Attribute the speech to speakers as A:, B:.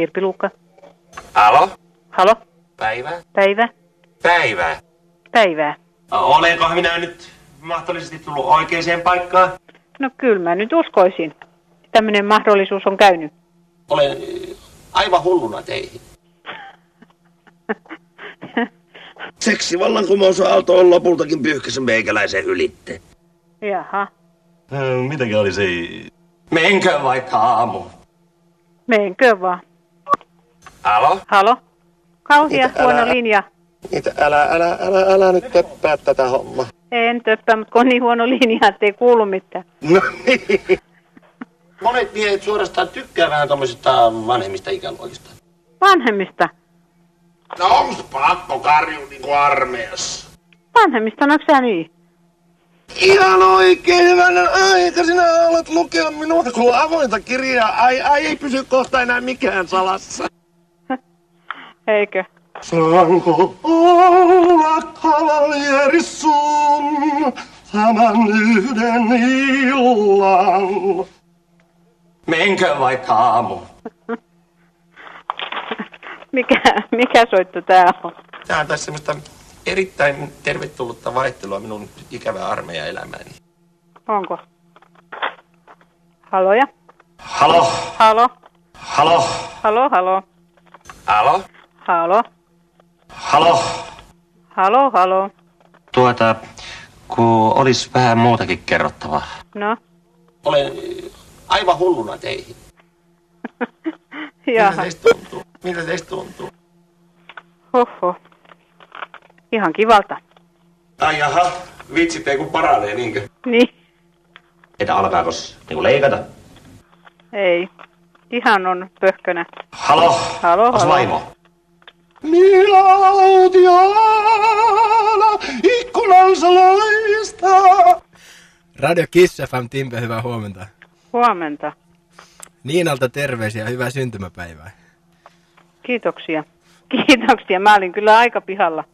A: Virpi Luukka.
B: Alo?
A: Halo?
B: Päivä?
A: Päivä?
B: Päivää.
A: Päivää.
B: Olenkohan minä nyt mahdollisesti tullut oikeaan paikkaan?
A: No kyllä mä nyt uskoisin. Tämmöinen mahdollisuus on käynyt.
B: Olen äh, aivan hulluna teihin. Seksivallankumousaalto on lopultakin pyyhkäsen meikäläisen ylitte.
A: Jaha.
B: Mitäkin oli se? Menkö vaikka aamu?
A: Menkö vaan.
B: Alo?
A: Halo? Kauhia
B: Mitä,
A: huono
B: älä-
A: linja.
B: Niitä, älä, älä, älä, älä nyt töppää tätä hommaa.
A: En töppää, mutta kun on niin huono linja, ettei kuulu mitään.
B: No niin. Monet miehet suorastaan tykkää vähän tommosista vanhemmista ikäluokista.
A: Vanhemmista.
B: No onks pakko karju niinku armeijassa?
A: Vanhemmista, onko sä niin?
B: Ihan oikein hyvänä aika sinä olet lukenut minua kuin avointa kirjaa. Ai, ai ei pysy kohta enää mikään salassa.
A: Eikö?
B: Saanko olla kavaljeri sun tämän yhden illan? Menkö vaikka aamu?
A: Mikä, mikä soitto tää on?
B: Tää on tässä semmoista erittäin tervetullutta vaihtelua minun ikävää armeijan elämääni.
A: Onko? Haloja?
B: Halo?
A: Halo?
B: Halo?
A: Halo, halo.
B: Alo?
A: Halo?
B: Halo?
A: Halo, halo.
B: Tuota, kun olisi vähän muutakin kerrottavaa.
A: No?
B: Olen aivan hulluna teihin.
A: Jaha.
B: Miltä teistä tuntuu? Miltä teistä tuntuu?
A: Hoho. Ihan kivalta.
B: Ai jaha, vitsit ei kun paranee niinkö?
A: Niin.
B: Että alkaako niinku leikata?
A: Ei. Ihan on pöhkönä.
B: Halo?
A: Halo,
B: Onks
A: halo.
B: vaimo? Milautiana ikkunansa loistaa.
C: Radio Kiss FM, Timpe, hyvää huomenta.
A: Huomenta.
C: Niinalta terveisiä, hyvää syntymäpäivää.
A: Kiitoksia. Kiitoksia. Mä olin kyllä aika pihalla.